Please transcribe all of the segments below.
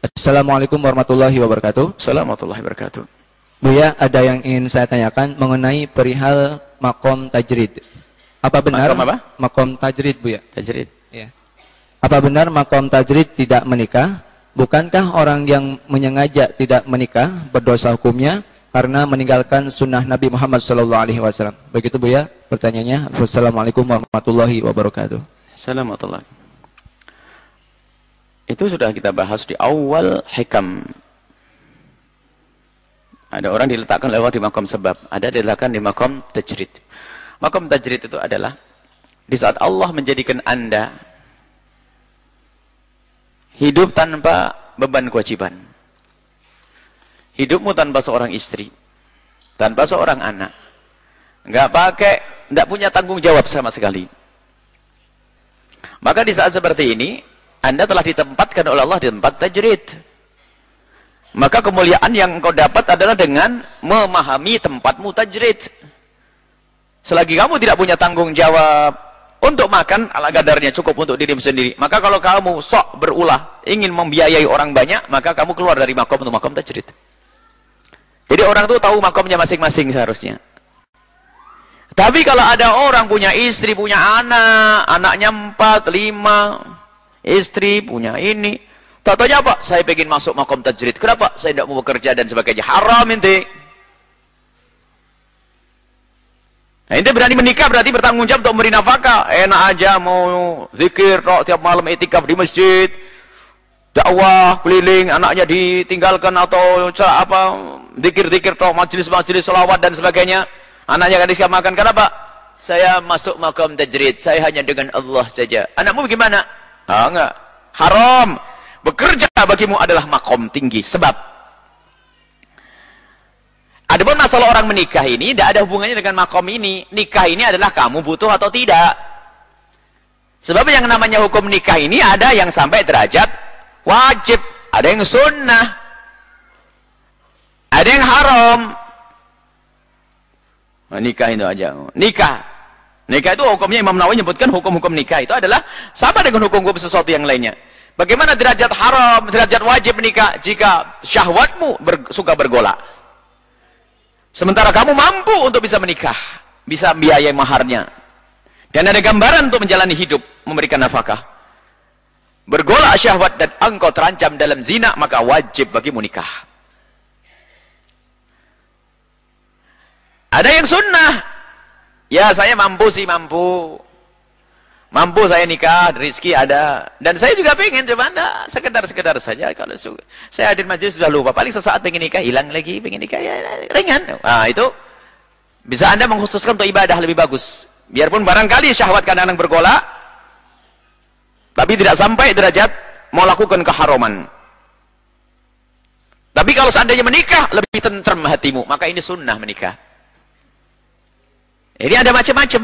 Assalamualaikum warahmatullahi wabarakatuh. Assalamualaikum warahmatullahi wabarakatuh. Buya, ada yang ingin saya tanyakan mengenai perihal makom tajrid. Apa benar Makom apa? makom tajrid, Buya? Tajrid. Ya. Apa benar makom tajrid tidak menikah? Bukankah orang yang menyengaja tidak menikah berdosa hukumnya karena meninggalkan sunnah Nabi Muhammad SAW? Begitu Buya pertanyaannya. Wassalamualaikum warahmatullahi wabarakatuh. Assalamualaikum Itu sudah kita bahas di awal hikam. Ada orang diletakkan lewat di makom sebab, ada diletakkan di makom tajrid. Makom tajrid itu adalah di saat Allah menjadikan Anda hidup tanpa beban kewajiban. Hidupmu tanpa seorang istri, tanpa seorang anak. Enggak pakai, enggak punya tanggung jawab sama sekali. Maka di saat seperti ini, anda telah ditempatkan oleh Allah di tempat tajrid. Maka kemuliaan yang engkau dapat adalah dengan memahami tempatmu tajrid. Selagi kamu tidak punya tanggung jawab untuk makan, ala gadarnya cukup untuk dirimu sendiri. Maka kalau kamu sok berulah, ingin membiayai orang banyak, maka kamu keluar dari makom untuk makom tajrid. Jadi orang itu tahu makomnya masing-masing seharusnya. Tapi kalau ada orang punya istri, punya anak, anaknya empat, lima, istri, punya ini. Tatanya apa? Saya ingin masuk makom tajrid. Kenapa? Saya tidak mau bekerja dan sebagainya. Haram inti. Nah, ini berani menikah berarti bertanggung jawab untuk memberi nafkah. Enak aja mau zikir tok tiap malam etikaf di masjid. Dakwah keliling anaknya ditinggalkan atau apa zikir-zikir tok majelis-majelis selawat dan sebagainya. Anaknya kan makan. Kenapa? Saya masuk makom tajrid. Saya hanya dengan Allah saja. Anakmu bagaimana? Ah, enggak. Haram. Bekerja bagimu adalah makom tinggi. Sebab Adapun masalah orang menikah ini tidak ada hubungannya dengan makom ini. Nikah ini adalah kamu butuh atau tidak. Sebab yang namanya hukum nikah ini ada yang sampai derajat wajib, ada yang sunnah, ada yang haram. Nah, nikah itu aja. Nikah. Nikah itu hukumnya Imam Nawawi menyebutkan hukum-hukum nikah itu adalah sama dengan hukum-hukum sesuatu yang lainnya. Bagaimana derajat haram, derajat wajib menikah jika syahwatmu ber, suka bergolak. Sementara kamu mampu untuk bisa menikah, bisa biaya maharnya. Dan ada gambaran untuk menjalani hidup, memberikan nafkah. Bergolak syahwat dan engkau terancam dalam zina, maka wajib bagimu nikah. Ada yang sunnah, Ya saya mampu sih mampu. Mampu saya nikah, rezeki ada. Dan saya juga pengen, cuma anda sekedar-sekedar saja. Kalau saya hadir majelis sudah lupa. Paling sesaat pengen nikah, hilang lagi, pengen nikah, ya ringan. Nah itu, bisa anda mengkhususkan untuk ibadah lebih bagus. Biarpun barangkali syahwat kadang-kadang bergolak, tapi tidak sampai derajat mau lakukan keharuman. Tapi kalau seandainya menikah, lebih tentrem hatimu. Maka ini sunnah menikah. Ini ada macam-macam.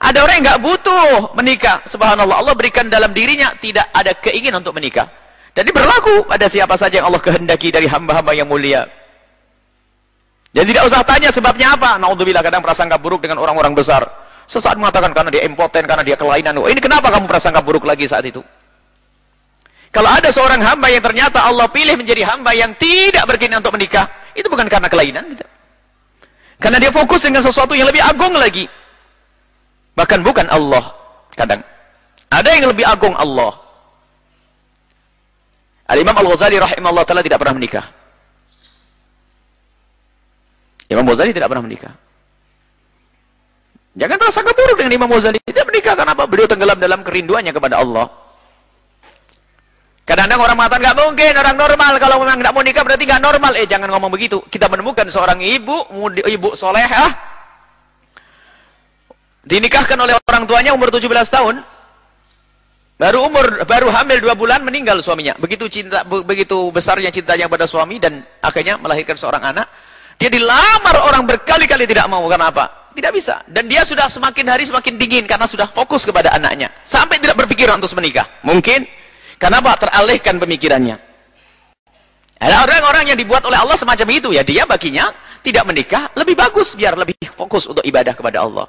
Ada orang yang nggak butuh menikah. Subhanallah. Allah berikan dalam dirinya tidak ada keinginan untuk menikah. Jadi berlaku pada siapa saja yang Allah kehendaki dari hamba-hamba yang mulia. Jadi tidak usah tanya sebabnya apa. Naudzubillah kadang prasangka buruk dengan orang-orang besar. Sesaat mengatakan karena dia impoten, karena dia kelainan. Oh, ini kenapa kamu prasangka buruk lagi saat itu? Kalau ada seorang hamba yang ternyata Allah pilih menjadi hamba yang tidak berkeinginan untuk menikah, itu bukan karena kelainan. Gitu. Karena dia fokus dengan sesuatu yang lebih agung lagi. Bahkan bukan Allah. Kadang. Ada yang lebih agung Allah. Al-Imam Al-Ghazali rahimahullah ta'ala tidak pernah menikah. Imam Ghazali tidak pernah menikah. Jangan terasa buruk dengan Imam Ghazali. Tidak menikah apa? Beliau tenggelam dalam kerinduannya kepada Allah. Kadang-kadang orang mengatakan nggak mungkin orang normal kalau memang nggak mau nikah berarti nggak normal. Eh jangan ngomong begitu. Kita menemukan seorang ibu, ibu solehah, dinikahkan oleh orang tuanya umur 17 tahun. Baru umur baru hamil dua bulan meninggal suaminya. Begitu cinta begitu besarnya cintanya pada suami dan akhirnya melahirkan seorang anak. Dia dilamar orang berkali-kali tidak mau karena apa? Tidak bisa. Dan dia sudah semakin hari semakin dingin karena sudah fokus kepada anaknya. Sampai tidak berpikiran untuk menikah. Mungkin Kenapa teralihkan pemikirannya? Ada orang-orang yang dibuat oleh Allah semacam itu ya, dia baginya tidak menikah lebih bagus biar lebih fokus untuk ibadah kepada Allah.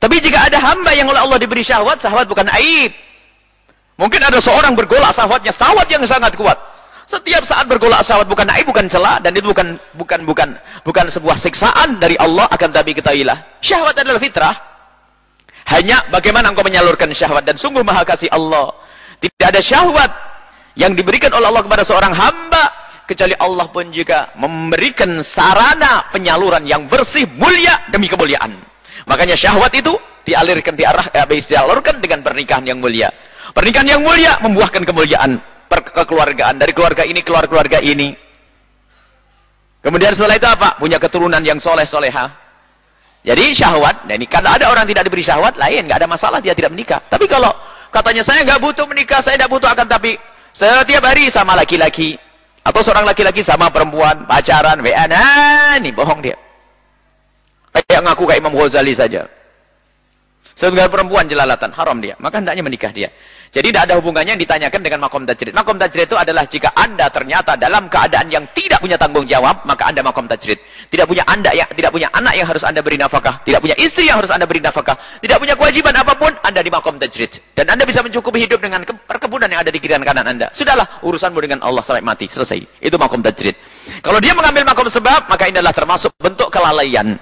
Tapi jika ada hamba yang oleh Allah diberi syahwat, syahwat bukan aib. Mungkin ada seorang bergolak syahwatnya, syahwat yang sangat kuat. Setiap saat bergolak syahwat bukan naib, bukan celah dan itu bukan bukan bukan bukan sebuah siksaan dari Allah akan tapi ketahuilah syahwat adalah fitrah. Hanya bagaimana engkau menyalurkan syahwat dan sungguh maha kasih Allah. Tidak ada syahwat yang diberikan oleh Allah kepada seorang hamba kecuali Allah pun juga memberikan sarana penyaluran yang bersih mulia demi kemuliaan. Makanya syahwat itu dialirkan diarah eh, dialurkan dengan pernikahan yang mulia. Pernikahan yang mulia membuahkan kemuliaan kekeluargaan. Dari keluarga ini keluar keluarga ini. Kemudian setelah itu apa? Punya keturunan yang soleh soleha. Jadi syahwat dan ini kalau ada orang tidak diberi syahwat lain nggak ada masalah dia tidak menikah. Tapi kalau katanya saya nggak butuh menikah saya tidak butuh akan tapi setiap hari sama laki-laki atau seorang laki-laki sama perempuan pacaran WA nah ini bohong dia. Kayak ngaku kayak Imam Ghazali saja. Sebagai perempuan jelalatan haram dia. Maka hendaknya menikah dia. Jadi tidak ada hubungannya yang ditanyakan dengan makom tajrid. Makom tajrid itu adalah jika anda ternyata dalam keadaan yang tidak punya tanggung jawab, maka anda makom tajrid. Tidak punya anda yang tidak punya anak yang harus anda beri nafkah, tidak punya istri yang harus anda beri nafkah, tidak punya kewajiban apa pun, anda di makom tajrid. Dan anda bisa mencukupi hidup dengan perkebunan yang ada di kiri dan kanan anda. Sudahlah urusanmu dengan Allah sampai mati, selesai. Itu makom tajrid. Kalau dia mengambil makom sebab, maka ini adalah termasuk bentuk kelalaian.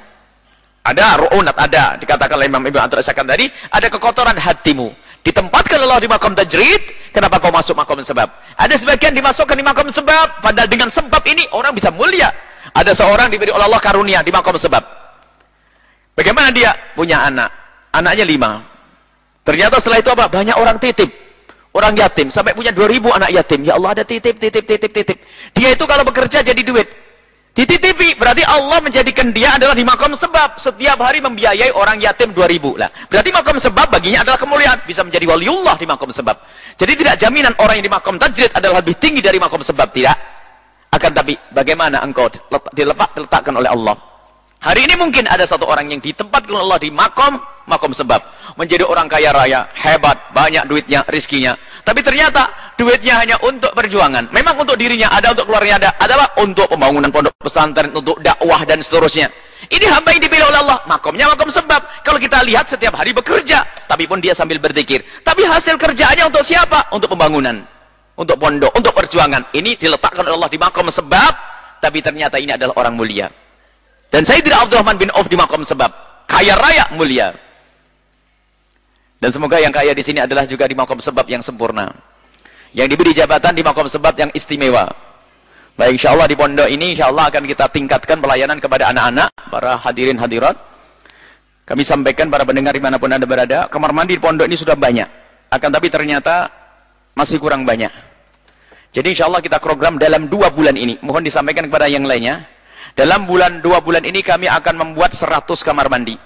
Ada ru'unat, ada dikatakan oleh Imam Ibnu Atrasyakan tadi, ada kekotoran hatimu Ditempatkan Allah di makam tajrid, kenapa kau masuk makam sebab? Ada sebagian dimasukkan di makam sebab, padahal dengan sebab ini orang bisa mulia. Ada seorang diberi oleh Allah karunia di makam sebab. Bagaimana dia? Punya anak. Anaknya lima. Ternyata setelah itu apa? Banyak orang titip. Orang yatim. Sampai punya dua ribu anak yatim. Ya Allah ada titip, titip, titip, titip. Dia itu kalau bekerja jadi duit. Dititipi, berarti Allah menjadikan dia adalah di makam sebab. Setiap hari membiayai orang yatim 2000 lah. Berarti makam sebab baginya adalah kemuliaan. Bisa menjadi waliullah di makam sebab. Jadi tidak jaminan orang yang di makam tajrid adalah lebih tinggi dari makam sebab. Tidak. Akan tapi, bagaimana engkau dilepak, diletakkan oleh Allah. Hari ini mungkin ada satu orang yang ditempatkan oleh Allah di makam, makam sebab. Menjadi orang kaya raya, hebat, banyak duitnya, rizkinya. Tapi ternyata duitnya hanya untuk perjuangan. Memang untuk dirinya ada, untuk keluarnya ada. Adalah untuk pembangunan pondok pesantren, untuk dakwah dan seterusnya. Ini hamba yang dipilih oleh Allah. Makomnya makom sebab. Kalau kita lihat setiap hari bekerja. Tapi pun dia sambil berzikir. Tapi hasil kerjaannya untuk siapa? Untuk pembangunan. Untuk pondok, untuk perjuangan. Ini diletakkan oleh Allah di makom sebab. Tapi ternyata ini adalah orang mulia. Dan saya tidak Abdurrahman bin Auf di makom sebab. Kaya raya mulia. Dan semoga yang kaya di sini adalah juga di makom sebab yang sempurna. Yang diberi jabatan di makom sebab yang istimewa. Baik insya Allah di pondok ini insya Allah akan kita tingkatkan pelayanan kepada anak-anak, para hadirin hadirat. Kami sampaikan para pendengar di mana pun anda berada, kamar mandi di pondok ini sudah banyak. Akan tapi ternyata masih kurang banyak. Jadi insya Allah kita program dalam dua bulan ini. Mohon disampaikan kepada yang lainnya. Dalam bulan dua bulan ini kami akan membuat 100 kamar mandi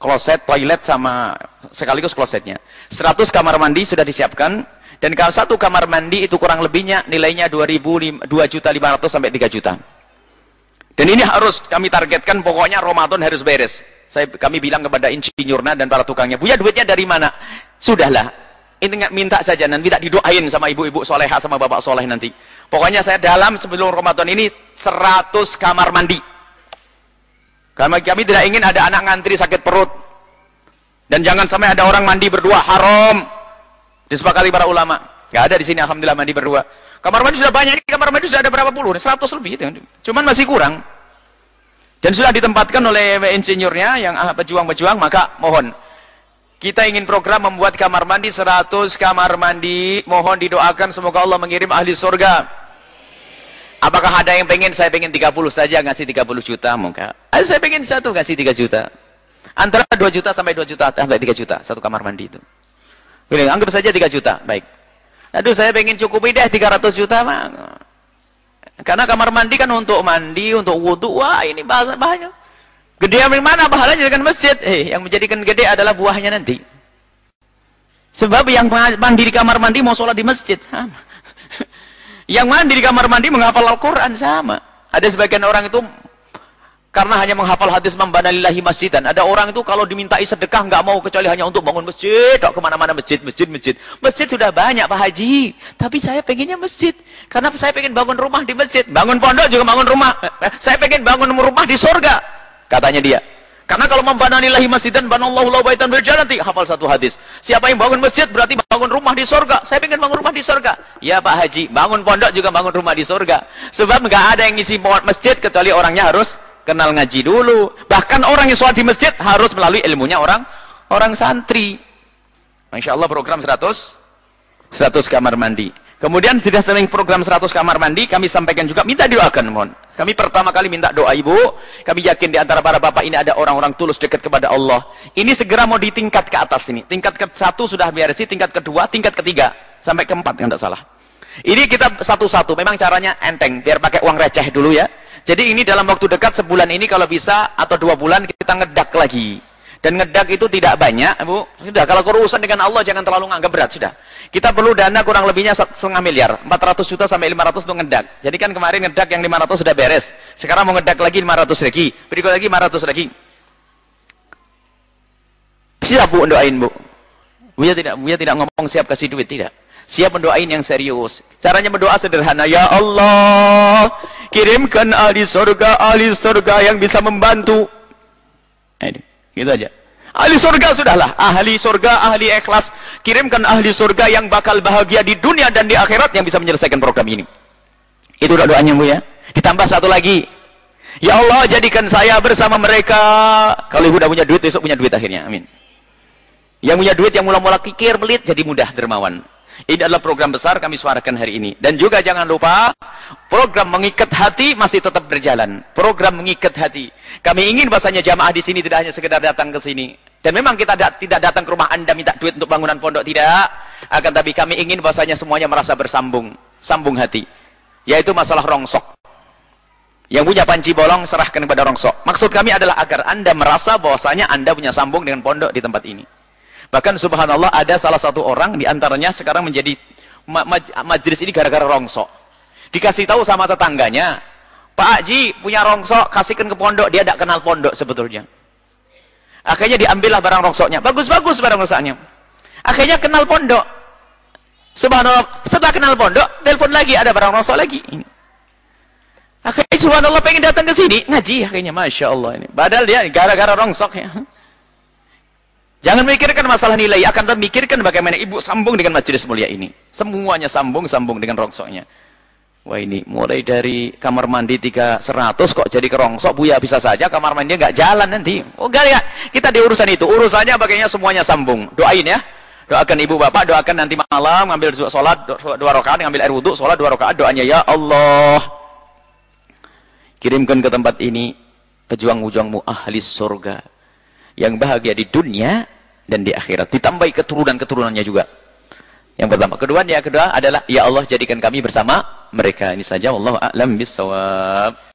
kloset, toilet sama sekaligus klosetnya. 100 kamar mandi sudah disiapkan dan kalau satu kamar mandi itu kurang lebihnya nilainya 2000 2 juta 500 sampai 3 juta. Dan ini harus kami targetkan pokoknya Ramadan harus beres. Saya kami bilang kepada insinyurna dan para tukangnya, "Buya duitnya dari mana?" Sudahlah. Ini minta saja nanti tidak didoain sama ibu-ibu soleha sama bapak soleh nanti. Pokoknya saya dalam sebelum Ramadan ini 100 kamar mandi karena kami tidak ingin ada anak ngantri sakit perut. Dan jangan sampai ada orang mandi berdua haram. Disepakati para ulama. Gak ada di sini alhamdulillah mandi berdua. Kamar mandi sudah banyak, ini kamar mandi sudah ada berapa puluh? 100 lebih. Cuman masih kurang. Dan sudah ditempatkan oleh insinyurnya yang pejuang-pejuang, maka mohon. Kita ingin program membuat kamar mandi 100 kamar mandi. Mohon didoakan semoga Allah mengirim ahli surga. Apakah ada yang pengen saya pengen 30 saja ngasih 30 juta muka? Ada saya pengen satu ngasih 3 juta. Antara 2 juta sampai 2 juta sampai 3 juta satu kamar mandi itu. Ini anggap saja 3 juta, baik. Aduh saya pengen cukupi deh 300 juta mah. Karena kamar mandi kan untuk mandi, untuk wudhu, wah ini bahasa banyak. Gede yang mana pahalanya dengan masjid? Eh, yang menjadikan gede adalah buahnya nanti. Sebab yang mandi di kamar mandi mau sholat di masjid. Yang mandi di kamar mandi menghafal Al-Quran sama. Ada sebagian orang itu karena hanya menghafal hadis membanalillahi masjidan. Ada orang itu kalau dimintai sedekah nggak mau kecuali hanya untuk bangun masjid. Dok ke mana-mana masjid, masjid, masjid. Masjid sudah banyak Pak Haji. Tapi saya pengennya masjid. Karena saya pengen bangun rumah di masjid. Bangun pondok juga bangun rumah. Saya pengen bangun rumah di surga. Katanya dia. Karena kalau membananillahi masjidan banallahu lahu baitan fil jannati, hafal satu hadis. Siapa yang bangun masjid berarti bangun rumah di surga. Saya ingin bangun rumah di surga. Ya Pak Haji, bangun pondok juga bangun rumah di surga. Sebab enggak ada yang ngisi masjid kecuali orangnya harus kenal ngaji dulu. Bahkan orang yang sholat di masjid harus melalui ilmunya orang orang santri. Masya Allah program 100 100 kamar mandi. Kemudian sudah sering program 100 kamar mandi, kami sampaikan juga, minta doakan mohon. Kami pertama kali minta doa ibu, kami yakin di antara para bapak ini ada orang-orang tulus dekat kepada Allah. Ini segera mau ditingkat ke atas ini. Tingkat ke satu sudah beres, tingkat kedua, tingkat ketiga, sampai keempat, yang tidak salah. Ini kita satu-satu, memang caranya enteng, biar pakai uang receh dulu ya. Jadi ini dalam waktu dekat, sebulan ini kalau bisa, atau dua bulan, kita ngedak lagi. Dan ngedak itu tidak banyak, Bu. Sudah, kalau urusan dengan Allah jangan terlalu nganggap berat, sudah. Kita perlu dana kurang lebihnya setengah miliar, 400 juta sampai 500 untuk ngedak. Jadi kan kemarin ngedak yang 500 sudah beres. Sekarang mau ngedak lagi 500 lagi, berikut lagi 500 lagi. Siap Bu doain Bu. Buya tidak Buya tidak ngomong siap kasih duit, tidak. Siap mendoain yang serius. Caranya berdoa sederhana, ya Allah, kirimkan ahli surga, ahli surga yang bisa membantu. Ini. Gitu aja. Ahli surga sudahlah. Ahli surga, ahli ikhlas. Kirimkan ahli surga yang bakal bahagia di dunia dan di akhirat yang bisa menyelesaikan program ini. Itu doanya Bu ya. Ditambah satu lagi. Ya Allah jadikan saya bersama mereka. Kalau ibu udah punya duit, besok punya duit akhirnya. Amin. Yang punya duit yang mula-mula kikir, belit, jadi mudah dermawan. Ini adalah program besar kami suarakan hari ini. Dan juga jangan lupa, program mengikat hati masih tetap berjalan. Program mengikat hati. Kami ingin bahasanya jamaah di sini tidak hanya sekedar datang ke sini. Dan memang kita tidak datang ke rumah anda minta duit untuk bangunan pondok, tidak. Akan tapi kami ingin bahasanya semuanya merasa bersambung. Sambung hati. Yaitu masalah rongsok. Yang punya panci bolong serahkan kepada rongsok. Maksud kami adalah agar anda merasa bahwasanya anda punya sambung dengan pondok di tempat ini. Bahkan subhanallah ada salah satu orang di antaranya sekarang menjadi ma majlis ini gara-gara rongsok. Dikasih tahu sama tetangganya, Pak Haji punya rongsok, kasihkan ke pondok, dia tidak kenal pondok sebetulnya. Akhirnya diambillah barang rongsoknya. Bagus-bagus barang rongsoknya. Akhirnya kenal pondok. Subhanallah, setelah kenal pondok, telepon lagi ada barang rongsok lagi. Akhirnya subhanallah pengen datang ke sini, ngaji akhirnya Masya Allah ini. Padahal dia gara-gara rongsok ya. Jangan mikirkan masalah nilai, akan tetapi mikirkan bagaimana ibu sambung dengan majelis mulia ini. Semuanya sambung-sambung dengan rongsoknya. Wah ini mulai dari kamar mandi tiga seratus kok jadi kerongsok buya bisa saja kamar mandi nggak jalan nanti. Oh enggak ya, kita di urusan itu. Urusannya bagaimana semuanya sambung. Doain ya. Doakan ibu bapak, doakan nanti malam ngambil sholat dua rakaat, ngambil air wudhu, sholat dua rakaat, doanya ya Allah. Kirimkan ke tempat ini pejuang-pejuangmu ahli surga yang bahagia di dunia dan di akhirat. Ditambahi keturunan-keturunannya juga. Yang pertama. Kedua, yang kedua adalah, Ya Allah jadikan kami bersama mereka. Ini saja. Allah a'lam bisawab.